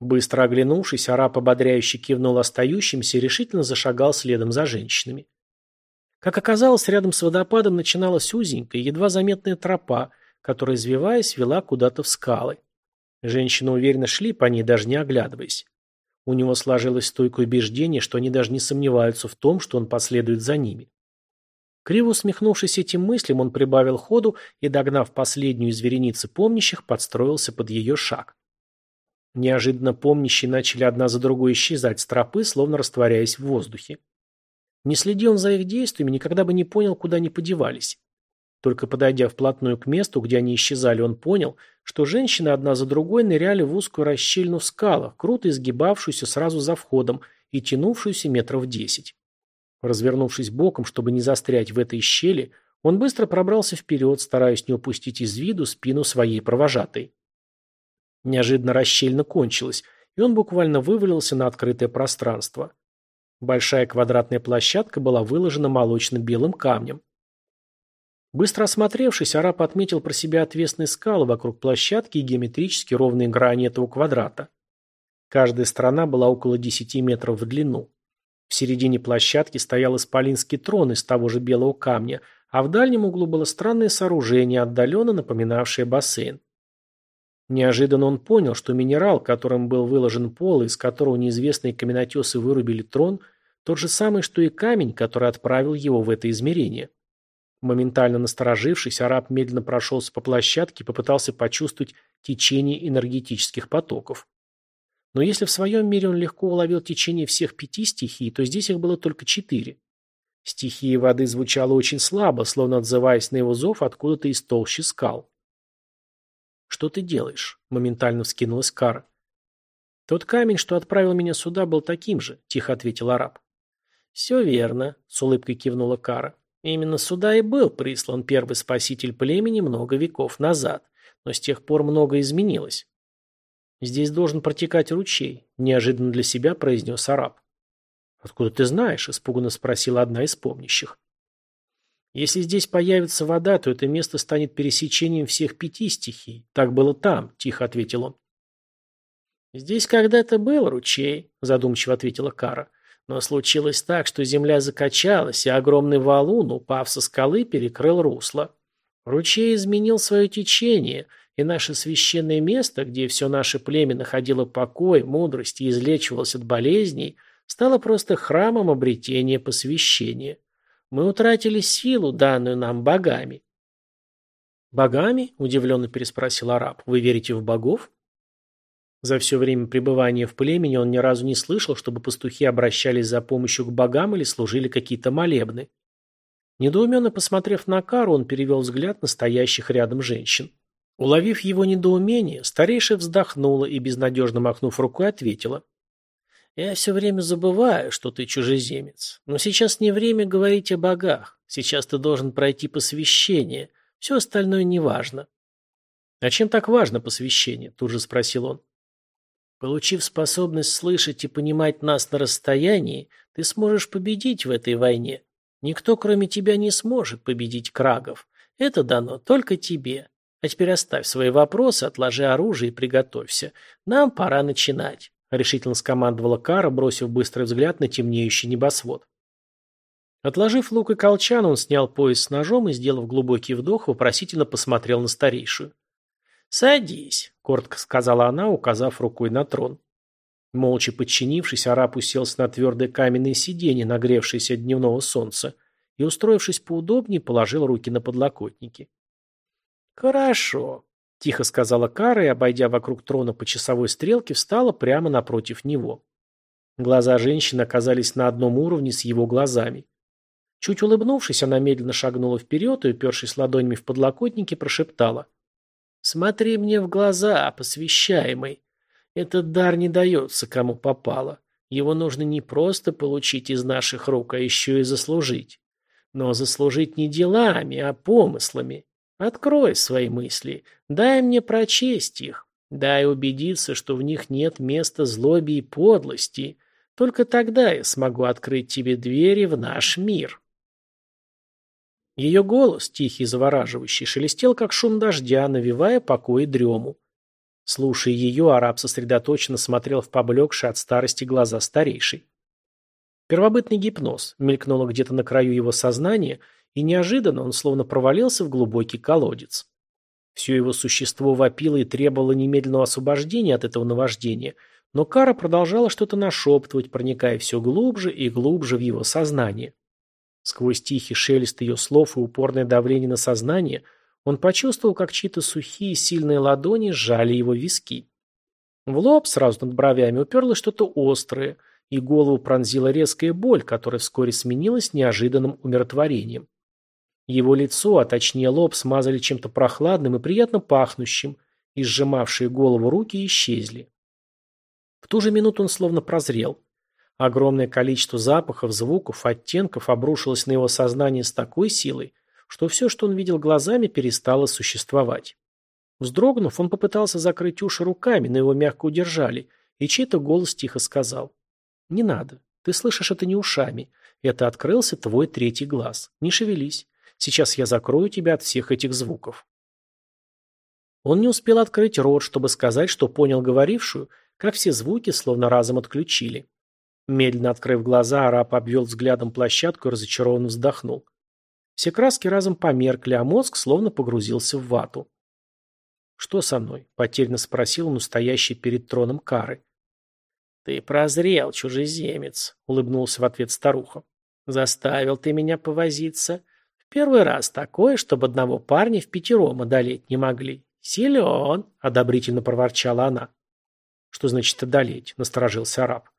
Быстро оглянувшись, араб ободряюще кивнул остающимся и решительно зашагал следом за женщинами. Как оказалось, рядом с водопадом начиналась узенькая, едва заметная тропа, которая, извиваясь, вела куда-то в скалы. Женщины уверенно шли по ней, даже не оглядываясь. У него сложилось стойкое убеждение, что они даже не сомневаются в том, что он последует за ними. Криво усмехнувшись этим мыслям, он прибавил ходу и, догнав последнюю из вереницы помнящих, подстроился под ее шаг. Неожиданно помнящие начали одна за другой исчезать с тропы, словно растворяясь в воздухе. Не следи он за их действиями, никогда бы не понял, куда они подевались. Только подойдя вплотную к месту, где они исчезали, он понял, что женщины одна за другой ныряли в узкую расщельну в скалах, круто изгибавшуюся сразу за входом и тянувшуюся метров десять. Развернувшись боком, чтобы не застрять в этой щели, он быстро пробрался вперед, стараясь не упустить из виду спину своей провожатой. Неожиданно расщельно кончилась, и он буквально вывалился на открытое пространство. Большая квадратная площадка была выложена молочно-белым камнем. Быстро осмотревшись, араб отметил про себя отвесные скалы вокруг площадки и геометрически ровные грани этого квадрата. Каждая сторона была около 10 метров в длину. В середине площадки стоял исполинский трон из того же белого камня, а в дальнем углу было странное сооружение, отдаленно напоминавшее бассейн. Неожиданно он понял, что минерал, которым был выложен пол, из которого неизвестные каменотесы вырубили трон, тот же самый, что и камень, который отправил его в это измерение. Моментально насторожившись, араб медленно прошелся по площадке и попытался почувствовать течение энергетических потоков. Но если в своем мире он легко уловил течение всех пяти стихий, то здесь их было только четыре. Стихия воды звучала очень слабо, словно отзываясь на его зов откуда-то из толщи скал. «Что ты делаешь?» – моментально вскинулась Кара. «Тот камень, что отправил меня сюда, был таким же», – тихо ответил араб. «Все верно», – с улыбкой кивнула Кара. «Именно сюда и был прислан первый спаситель племени много веков назад, но с тех пор многое изменилось». «Здесь должен протекать ручей», – неожиданно для себя произнес араб. «Откуда ты знаешь?» – испуганно спросила одна из помнящих. Если здесь появится вода, то это место станет пересечением всех пяти стихий. Так было там, тихо ответил он. Здесь когда-то был ручей, задумчиво ответила Кара. Но случилось так, что земля закачалась, и огромный валун, упав со скалы, перекрыл русло. Ручей изменил свое течение, и наше священное место, где все наше племя находило покой, мудрость и излечивалось от болезней, стало просто храмом обретения посвящения. Мы утратили силу, данную нам богами. «Богами?» – удивленно переспросил араб. «Вы верите в богов?» За все время пребывания в племени он ни разу не слышал, чтобы пастухи обращались за помощью к богам или служили какие-то молебны. Недоуменно посмотрев на Кару, он перевел взгляд на стоящих рядом женщин. Уловив его недоумение, старейшая вздохнула и, безнадежно махнув рукой, ответила. Я все время забываю, что ты чужеземец. Но сейчас не время говорить о богах. Сейчас ты должен пройти посвящение. Все остальное не важно. А чем так важно посвящение? Тут же спросил он. Получив способность слышать и понимать нас на расстоянии, ты сможешь победить в этой войне. Никто, кроме тебя, не сможет победить крагов. Это дано только тебе. А теперь оставь свои вопросы, отложи оружие и приготовься. Нам пора начинать решительно скомандовала Кара, бросив быстрый взгляд на темнеющий небосвод. Отложив лук и колчан, он снял пояс с ножом и, сделав глубокий вдох, вопросительно посмотрел на старейшую. «Садись», — коротко сказала она, указав рукой на трон. Молча подчинившись, араб уселся на твердое каменное сиденье, нагревшееся от дневного солнца, и, устроившись поудобнее, положил руки на подлокотники. «Хорошо», Тихо сказала Кара и, обойдя вокруг трона по часовой стрелке, встала прямо напротив него. Глаза женщины оказались на одном уровне с его глазами. Чуть улыбнувшись, она медленно шагнула вперед и, упершись ладонями в подлокотники, прошептала. «Смотри мне в глаза, посвящаемый. Этот дар не дается, кому попало. Его нужно не просто получить из наших рук, а еще и заслужить. Но заслужить не делами, а помыслами. Открой свои мысли, дай мне прочесть их, дай убедиться, что в них нет места злобе и подлости. Только тогда я смогу открыть тебе двери в наш мир. Ее голос, тихий и завораживающий, шелестел, как шум дождя, навевая покой и дрему. Слушая ее, араб сосредоточенно смотрел в поблекшие от старости глаза старейшей. Первобытный гипноз мелькнуло где-то на краю его сознания – и неожиданно он словно провалился в глубокий колодец. Все его существо вопило и требовало немедленного освобождения от этого наваждения, но Кара продолжала что-то нашептывать, проникая все глубже и глубже в его сознание. Сквозь тихий шелест ее слов и упорное давление на сознание он почувствовал, как чьи-то сухие сильные ладони сжали его виски. В лоб сразу над бровями уперлось что-то острое, и голову пронзила резкая боль, которая вскоре сменилась неожиданным умиротворением. Его лицо, а точнее лоб, смазали чем-то прохладным и приятно пахнущим, и сжимавшие голову руки исчезли. В ту же минуту он словно прозрел. Огромное количество запахов, звуков, оттенков обрушилось на его сознание с такой силой, что все, что он видел глазами, перестало существовать. Вздрогнув, он попытался закрыть уши руками, но его мягко удержали, и чей-то голос тихо сказал. «Не надо. Ты слышишь это не ушами. Это открылся твой третий глаз. Не шевелись. Сейчас я закрою тебя от всех этих звуков». Он не успел открыть рот, чтобы сказать, что понял говорившую, как все звуки словно разом отключили. Медленно открыв глаза, араб обвел взглядом площадку и разочарованно вздохнул. Все краски разом померкли, а мозг словно погрузился в вату. «Что со мной?» – потерянно спросил он, стоящий перед троном Кары. «Ты прозрел, чужеземец», – улыбнулся в ответ старуха. «Заставил ты меня повозиться. Первый раз такое, чтобы одного парня в пятером одолеть не могли. Силен», – одобрительно проворчала она. «Что значит одолеть?» – насторожился араб.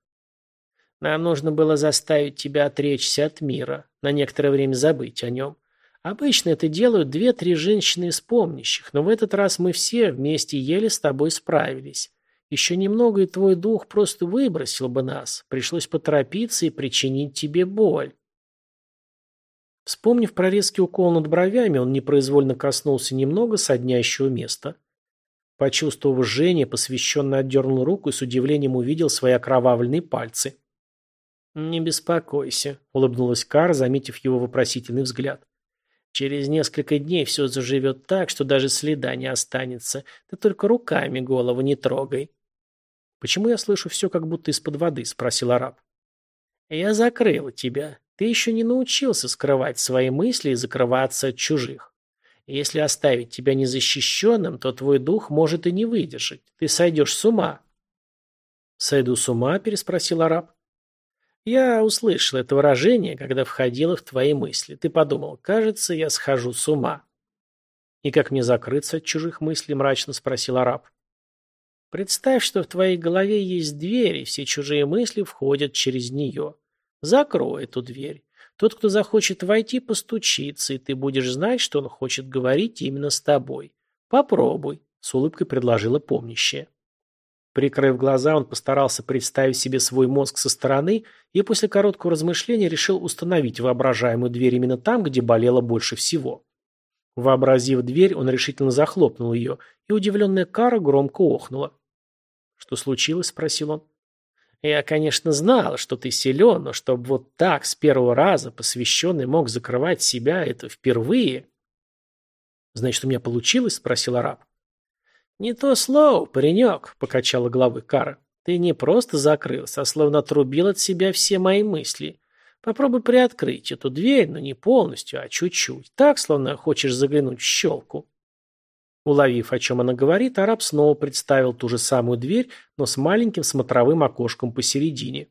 Нам нужно было заставить тебя отречься от мира, на некоторое время забыть о нем. Обычно это делают две-три женщины из помнящих, но в этот раз мы все вместе еле с тобой справились. Еще немного, и твой дух просто выбросил бы нас. Пришлось поторопиться и причинить тебе боль. Вспомнив про резкий укол над бровями, он непроизвольно коснулся немного соднящего места. Почувствовав жжение, посвященно отдернул руку и с удивлением увидел свои окровавленные пальцы. «Не беспокойся», — улыбнулась Кара, заметив его вопросительный взгляд. «Через несколько дней все заживет так, что даже следа не останется. Ты только руками голову не трогай». «Почему я слышу все как будто из-под воды?» — спросил араб. «Я закрыла тебя. Ты еще не научился скрывать свои мысли и закрываться от чужих. Если оставить тебя незащищенным, то твой дух может и не выдержать. Ты сойдешь с ума». «Сойду с ума?» – переспросил араб. Я услышал это выражение, когда входило в твои мысли. Ты подумал, кажется, я схожу с ума. И как мне закрыться от чужих мыслей, мрачно спросил араб. Представь, что в твоей голове есть дверь, и все чужие мысли входят через нее. Закрой эту дверь. Тот, кто захочет войти, постучится, и ты будешь знать, что он хочет говорить именно с тобой. Попробуй, с улыбкой предложила помнящая. Прикрыв глаза, он постарался представить себе свой мозг со стороны и после короткого размышления решил установить воображаемую дверь именно там, где болело больше всего. Вообразив дверь, он решительно захлопнул ее, и удивленная Кара громко охнула. «Что случилось?» – спросил он. «Я, конечно, знал, что ты силен, но чтобы вот так, с первого раза, посвященный мог закрывать себя, это впервые». «Значит, у меня получилось?» – спросил араб. «Не то слово, паренек», — покачала головой Кара. «Ты не просто закрылся, а словно отрубил от себя все мои мысли. Попробуй приоткрыть эту дверь, но не полностью, а чуть-чуть. Так, словно хочешь заглянуть в щелку». Уловив, о чем она говорит, араб снова представил ту же самую дверь, но с маленьким смотровым окошком посередине.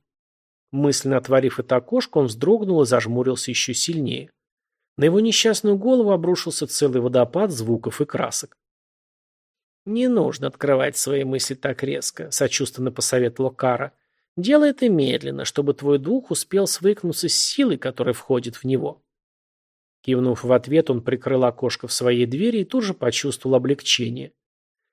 Мысленно отворив это окошко, он вздрогнул и зажмурился еще сильнее. На его несчастную голову обрушился целый водопад звуков и красок. «Не нужно открывать свои мысли так резко», – сочувственно посоветовала Кара. «Делай это медленно, чтобы твой дух успел свыкнуться с силой, которая входит в него». Кивнув в ответ, он прикрыл окошко в своей двери и тут же почувствовал облегчение.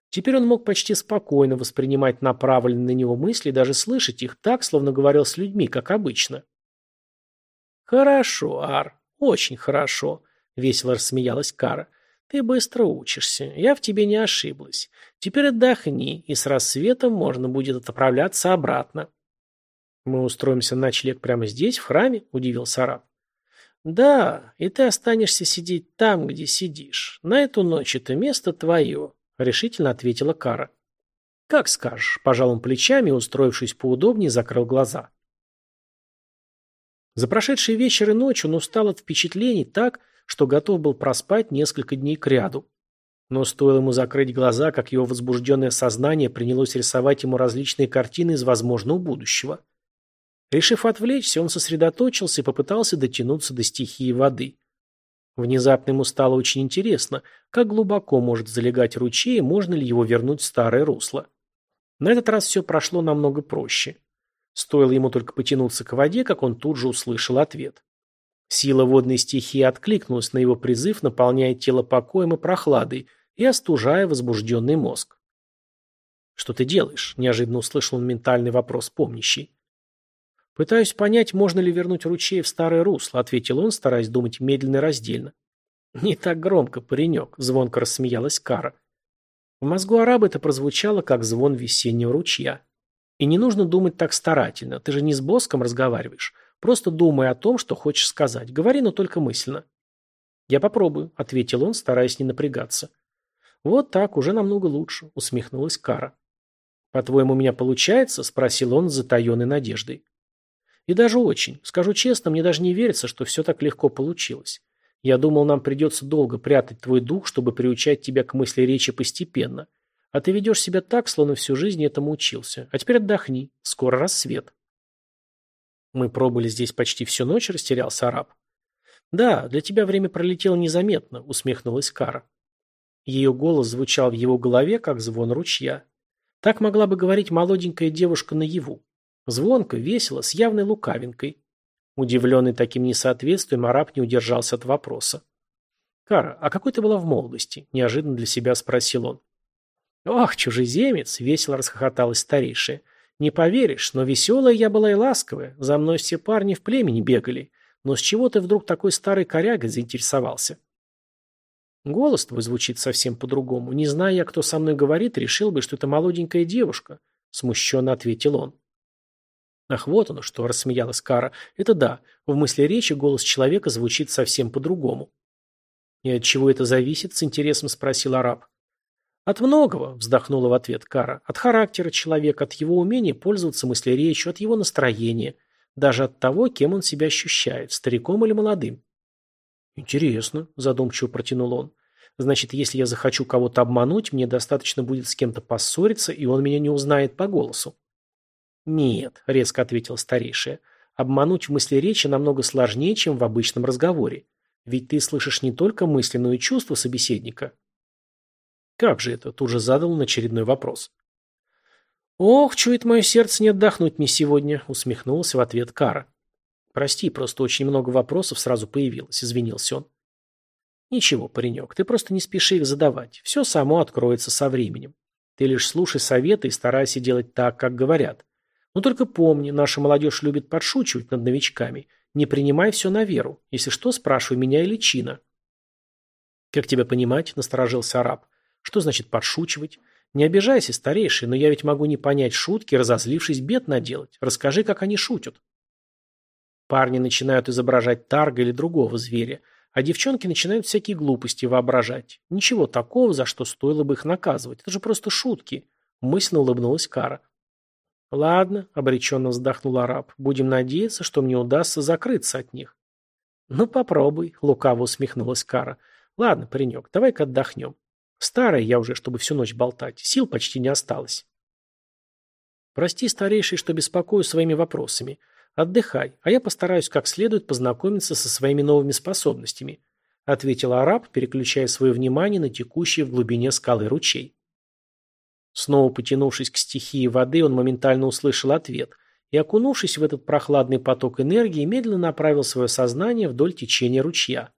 Теперь он мог почти спокойно воспринимать направленные на него мысли даже слышать их так, словно говорил с людьми, как обычно. «Хорошо, Ар, очень хорошо», — весело рассмеялась Кара. Ты быстро учишься. Я в тебе не ошиблась. Теперь отдохни, и с рассветом можно будет отправляться обратно. Мы устроимся на ночлег прямо здесь, в храме, удивился араб. Да, и ты останешься сидеть там, где сидишь. На эту ночь это место твое, решительно ответила Кара. Как скажешь, пожал он плечами устроившись поудобнее, закрыл глаза. За прошедший вечер и ночь он устал от впечатлений так, что готов был проспать несколько дней кряду. Но стоило ему закрыть глаза, как его возбужденное сознание принялось рисовать ему различные картины из возможного будущего. Решив отвлечься, он сосредоточился и попытался дотянуться до стихии воды. Внезапно ему стало очень интересно, как глубоко может залегать ручей и можно ли его вернуть в старое русло. На этот раз все прошло намного проще. Стоило ему только потянуться к воде, как он тут же услышал ответ. Сила водной стихии откликнулась на его призыв, наполняя тело покоем и прохладой и остужая возбужденный мозг. «Что ты делаешь?» – неожиданно услышал он ментальный вопрос помнящий. «Пытаюсь понять, можно ли вернуть ручей в старое русло», – ответил он, стараясь думать медленно и раздельно. «Не так громко, паренек», – звонко рассмеялась Кара. В мозгу араба это прозвучало, как звон весеннего ручья. И не нужно думать так старательно, ты же не с Боском разговариваешь. Просто думай о том, что хочешь сказать. Говори, но только мысленно. «Я попробую», — ответил он, стараясь не напрягаться. «Вот так, уже намного лучше», — усмехнулась Кара. «По-твоему, у меня получается?» — спросил он с затаенной надеждой. «И даже очень. Скажу честно, мне даже не верится, что все так легко получилось. Я думал, нам придется долго прятать твой дух, чтобы приучать тебя к мысли речи постепенно. А ты ведешь себя так, словно всю жизнь этому учился. А теперь отдохни. Скоро рассвет». Мы пробыли здесь почти всю ночь, растерялся араб. Да, для тебя время пролетело незаметно, усмехнулась Кара. Ее голос звучал в его голове, как звон ручья. Так могла бы говорить молоденькая девушка наяву. Звонко, весело, с явной лукавинкой. Удивленный таким несоответствием, араб не удержался от вопроса. «Кара, а какой ты была в молодости?» – неожиданно для себя спросил он. «Ох, чужеземец!» – весело расхохоталась старейшая. Не поверишь, но веселая я была и ласковая. За мной все парни в племени бегали. Но с чего ты вдруг такой старый корягой заинтересовался? Голос твой звучит совсем по-другому. Не зная я, кто со мной говорит, решил бы, что это молоденькая девушка. Смущенно ответил он. Ах, вот оно что, рассмеялась Кара. Это да, в мысли речи голос человека звучит совсем по-другому. И от чего это зависит, с интересом спросил араб. От многого, вздохнула в ответ Кара. От характера человека, от его умения пользоваться мыслеречью, от его настроения. Даже от того, кем он себя ощущает, стариком или молодым. Интересно, задумчиво протянул он. Значит, если я захочу кого-то обмануть, мне достаточно будет с кем-то поссориться, и он меня не узнает по голосу. Нет, резко ответил старейшая. Обмануть в мысли речи намного сложнее, чем в обычном разговоре. Ведь ты слышишь не только мысли, но и чувства собеседника. «Как же это?» – тут же задал он очередной вопрос. «Ох, чует мое сердце не отдохнуть мне сегодня», – усмехнулся в ответ Кара. «Прости, просто очень много вопросов сразу появилось», – извинился он. «Ничего, паренек, ты просто не спеши их задавать. Все само откроется со временем. Ты лишь слушай советы и старайся делать так, как говорят. Но только помни, наша молодежь любит подшучивать над новичками. Не принимай все на веру. Если что, спрашивай меня или Чина». «Как тебя понимать?» – насторожился араб. Что значит подшучивать? Не обижайся, старейший, но я ведь могу не понять шутки, разозлившись, бед наделать. Расскажи, как они шутят. Парни начинают изображать тарга или другого зверя, а девчонки начинают всякие глупости воображать. Ничего такого, за что стоило бы их наказывать. Это же просто шутки. Мысленно улыбнулась Кара. «Ладно», — обреченно вздохнул араб, — «будем надеяться, что мне удастся закрыться от них». «Ну, попробуй», — лукаво усмехнулась Кара. «Ладно, паренек, давай-ка отдохнем. Старая я уже, чтобы всю ночь болтать. Сил почти не осталось. Прости, старейший, что беспокою своими вопросами. Отдыхай, а я постараюсь как следует познакомиться со своими новыми способностями, ответил араб, переключая свое внимание на текущий в глубине скалы ручей. Снова потянувшись к стихии воды, он моментально услышал ответ и, окунувшись в этот прохладный поток энергии, медленно направил свое сознание вдоль течения ручья.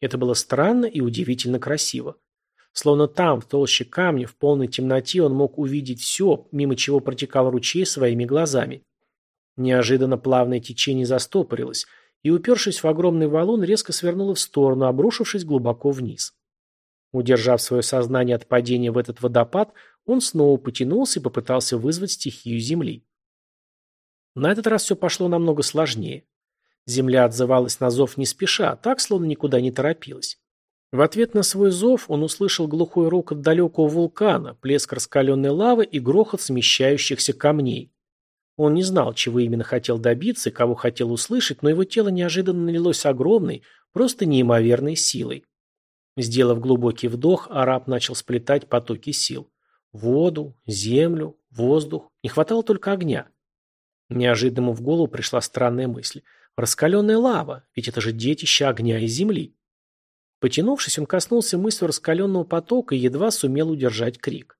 Это было странно и удивительно красиво. Словно там, в толще камня, в полной темноте, он мог увидеть все, мимо чего протекал ручей своими глазами. Неожиданно плавное течение застопорилось, и, упершись в огромный валун, резко свернуло в сторону, обрушившись глубоко вниз. Удержав свое сознание от падения в этот водопад, он снова потянулся и попытался вызвать стихию земли. На этот раз все пошло намного сложнее. Земля отзывалась на зов не спеша, так, словно никуда не торопилась. В ответ на свой зов он услышал глухой рокот далекого вулкана, плеск раскаленной лавы и грохот смещающихся камней. Он не знал, чего именно хотел добиться и кого хотел услышать, но его тело неожиданно налилось огромной, просто неимоверной силой. Сделав глубокий вдох, араб начал сплетать потоки сил. Воду, землю, воздух. Не хватало только огня. Неожиданно в голову пришла странная мысль. Раскаленная лава, ведь это же детище огня и земли. Потянувшись, он коснулся мыслью раскаленного потока и едва сумел удержать крик.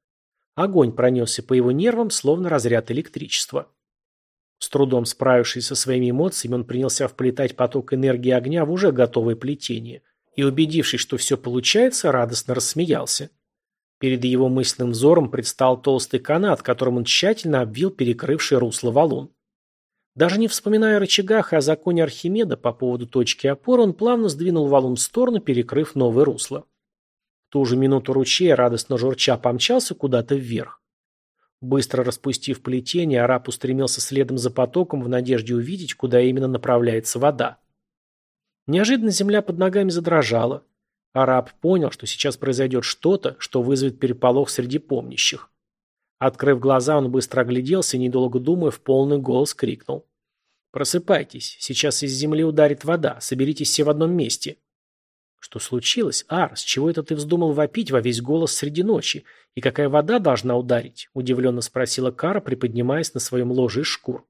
Огонь пронесся по его нервам, словно разряд электричества. С трудом справившись со своими эмоциями, он принялся вплетать поток энергии огня в уже готовое плетение и, убедившись, что все получается, радостно рассмеялся. Перед его мысленным взором предстал толстый канат, которым он тщательно обвил перекрывший русло валун. Даже не вспоминая о рычагах и о законе Архимеда по поводу точки опоры, он плавно сдвинул валун в сторону, перекрыв новое русло. В ту же минуту ручей, радостно журча, помчался куда-то вверх. Быстро распустив плетение, араб устремился следом за потоком в надежде увидеть, куда именно направляется вода. Неожиданно земля под ногами задрожала. Араб понял, что сейчас произойдет что-то, что вызовет переполох среди помнящих. Открыв глаза, он быстро огляделся и, недолго думая, в полный голос крикнул. «Просыпайтесь, сейчас из земли ударит вода, соберитесь все в одном месте». «Что случилось, Ар? С чего это ты вздумал вопить во весь голос среди ночи? И какая вода должна ударить?» – удивленно спросила Кара, приподнимаясь на своем ложе из шкур.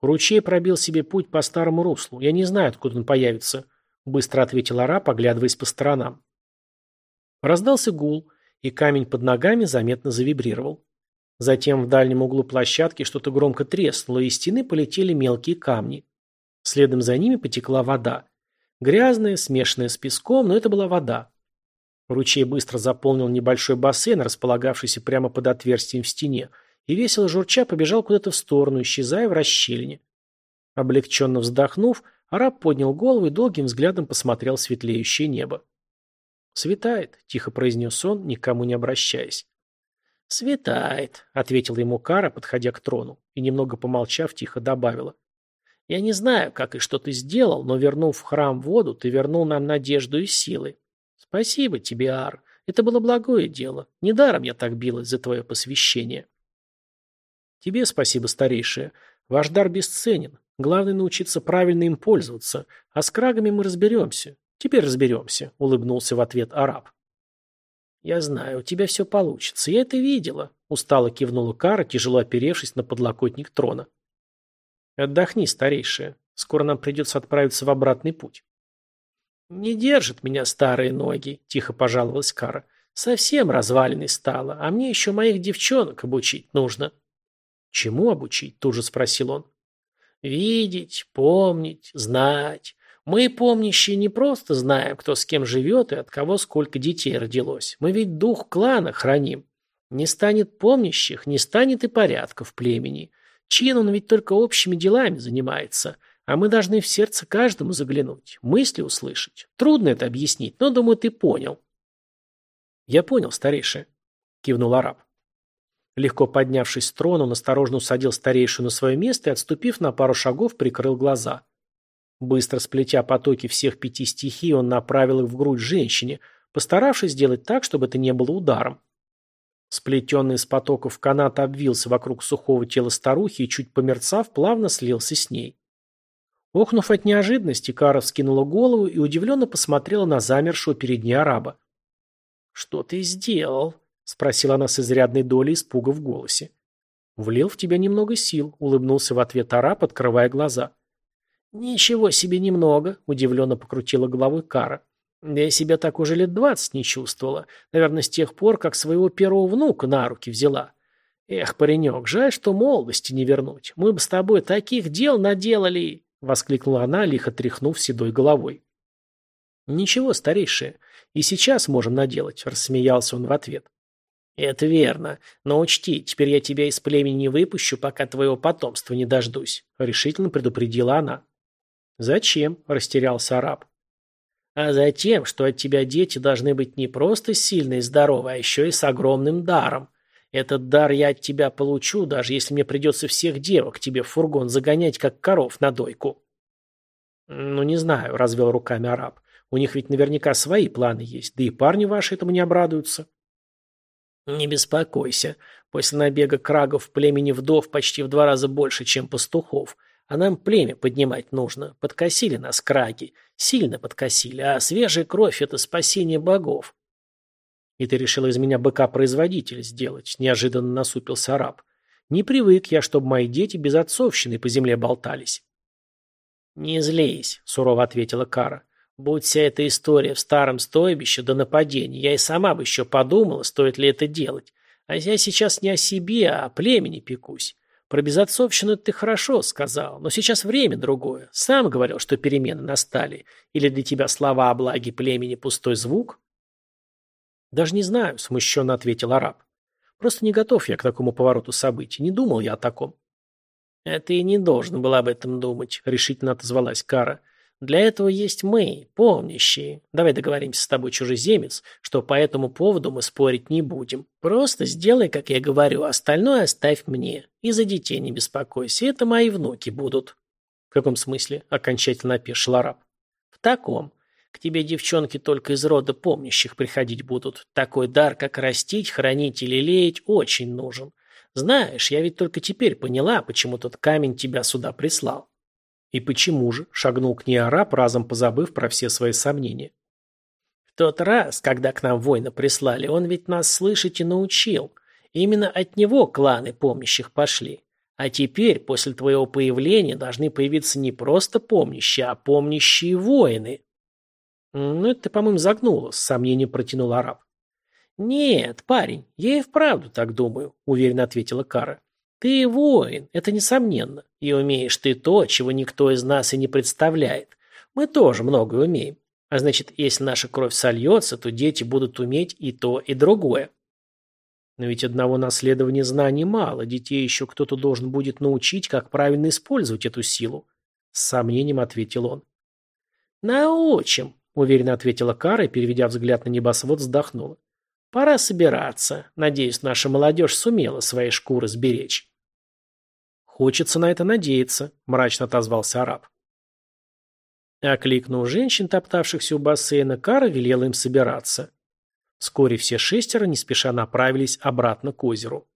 «Ручей пробил себе путь по старому руслу. Я не знаю, откуда он появится», – быстро ответил араб, оглядываясь по сторонам. Раздался гул, и камень под ногами заметно завибрировал. Затем в дальнем углу площадки что-то громко треснуло, и из стены полетели мелкие камни. Следом за ними потекла вода. Грязная, смешанная с песком, но это была вода. Ручей быстро заполнил небольшой бассейн, располагавшийся прямо под отверстием в стене, и весело журча побежал куда-то в сторону, исчезая в расщелине. Облегченно вздохнув, араб поднял голову и долгим взглядом посмотрел в светлеющее небо. «Светает», — тихо произнес он, никому не обращаясь. «Светает», — ответил ему Кара, подходя к трону, и, немного помолчав, тихо добавила. Я не знаю, как и что ты сделал, но вернув в храм воду, ты вернул нам надежду и силы. Спасибо тебе, Ар. Это было благое дело. Недаром я так билась за твое посвящение. Тебе спасибо, старейшая. Ваш дар бесценен. Главное научиться правильно им пользоваться. А с крагами мы разберемся. Теперь разберемся, улыбнулся в ответ араб. Я знаю, у тебя все получится. Я это видела. Устало кивнула Кара, тяжело оперевшись на подлокотник трона. Отдохни, старейшая. Скоро нам придется отправиться в обратный путь. Не держат меня старые ноги, тихо пожаловалась Кара. Совсем разваленной стала, а мне еще моих девчонок обучить нужно. Чему обучить? Тут же спросил он. Видеть, помнить, знать. Мы, помнящие, не просто знаем, кто с кем живет и от кого сколько детей родилось. Мы ведь дух клана храним. Не станет помнящих, не станет и порядка в племени. Чин, он ведь только общими делами занимается, а мы должны в сердце каждому заглянуть, мысли услышать. Трудно это объяснить, но, думаю, ты понял. Я понял, старейший, кивнул араб. Легко поднявшись с трона, он осторожно усадил старейшую на свое место и, отступив на пару шагов, прикрыл глаза. Быстро сплетя потоки всех пяти стихий, он направил их в грудь женщине, постаравшись сделать так, чтобы это не было ударом. Сплетенный из потоков канат обвился вокруг сухого тела старухи и, чуть померцав, плавно слился с ней. Охнув от неожиданности, Кара вскинула голову и удивленно посмотрела на замершего перед ней араба. «Что ты сделал?» — спросила она с изрядной долей испуга в голосе. «Влил в тебя немного сил», — улыбнулся в ответ араб, открывая глаза. «Ничего себе немного», — удивленно покрутила головой Кара. Я себя так уже лет двадцать не чувствовала. Наверное, с тех пор, как своего первого внука на руки взяла. Эх, паренек, жаль, что молодости не вернуть. Мы бы с тобой таких дел наделали, — воскликнула она, лихо тряхнув седой головой. Ничего, старейшая, и сейчас можем наделать, — рассмеялся он в ответ. Это верно, но учти, теперь я тебя из племени не выпущу, пока твоего потомства не дождусь, — решительно предупредила она. Зачем? — растерялся араб а за тем, что от тебя дети должны быть не просто сильные и здоровые, а еще и с огромным даром. Этот дар я от тебя получу, даже если мне придется всех девок тебе в фургон загонять, как коров на дойку. Ну, не знаю, развел руками араб. У них ведь наверняка свои планы есть, да и парни ваши этому не обрадуются. Не беспокойся. После набега крагов племени вдов почти в два раза больше, чем пастухов – а нам племя поднимать нужно. Подкосили нас краги. Сильно подкосили. А свежая кровь – это спасение богов. И ты решила из меня быка-производителя сделать, неожиданно насупился араб. Не привык я, чтобы мои дети без отцовщины по земле болтались. Не злись, сурово ответила Кара. Будь вся эта история в старом стойбище до нападения, я и сама бы еще подумала, стоит ли это делать. А я сейчас не о себе, а о племени пекусь. Про безотцовщину ты хорошо сказал, но сейчас время другое. Сам говорил, что перемены настали. Или для тебя слова о благе племени пустой звук? Даже не знаю, смущенно ответил араб. Просто не готов я к такому повороту событий. Не думал я о таком. «А ты не должен был об этом думать», — решительно отозвалась Кара. «Для этого есть мы, помнящие. Давай договоримся с тобой, чужеземец, что по этому поводу мы спорить не будем. Просто сделай, как я говорю, остальное оставь мне. И за детей не беспокойся, это мои внуки будут». «В каком смысле?» — окончательно опешил араб. «В таком. К тебе девчонки только из рода помнящих приходить будут. Такой дар, как растить, хранить или леять, очень нужен. Знаешь, я ведь только теперь поняла, почему тот камень тебя сюда прислал. И почему же? Шагнул к ней араб, разом позабыв про все свои сомнения. В тот раз, когда к нам воина прислали, он ведь нас слышать и научил. Именно от него кланы помнящих пошли. А теперь, после твоего появления, должны появиться не просто помнящие, а помнящие воины. Ну, это ты, по-моему, загнула, с сомнением протянул араб. «Нет, парень, я и вправду так думаю», — уверенно ответила Кара. «Ты воин, это несомненно, и умеешь ты то, чего никто из нас и не представляет. Мы тоже многое умеем. А значит, если наша кровь сольется, то дети будут уметь и то, и другое». Но ведь одного наследования знаний мало, детей еще кто-то должен будет научить, как правильно использовать эту силу. С сомнением ответил он. «Научим», — уверенно ответила Кара и, переведя взгляд на небосвод, вздохнула. Пора собираться. Надеюсь, наша молодежь сумела свои шкуры сберечь. Хочется на это надеяться, мрачно отозвался араб. Окликнув женщин, топтавшихся у бассейна, Кара велела им собираться. Вскоре все шестеро не спеша направились обратно к озеру.